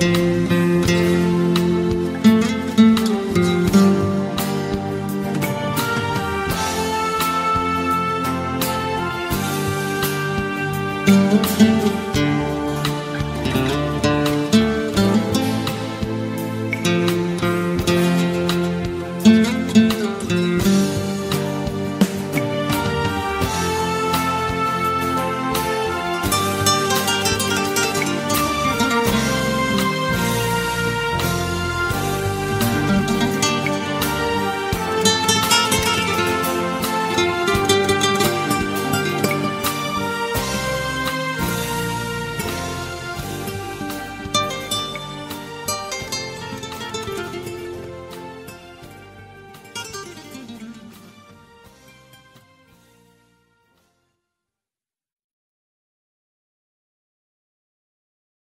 Música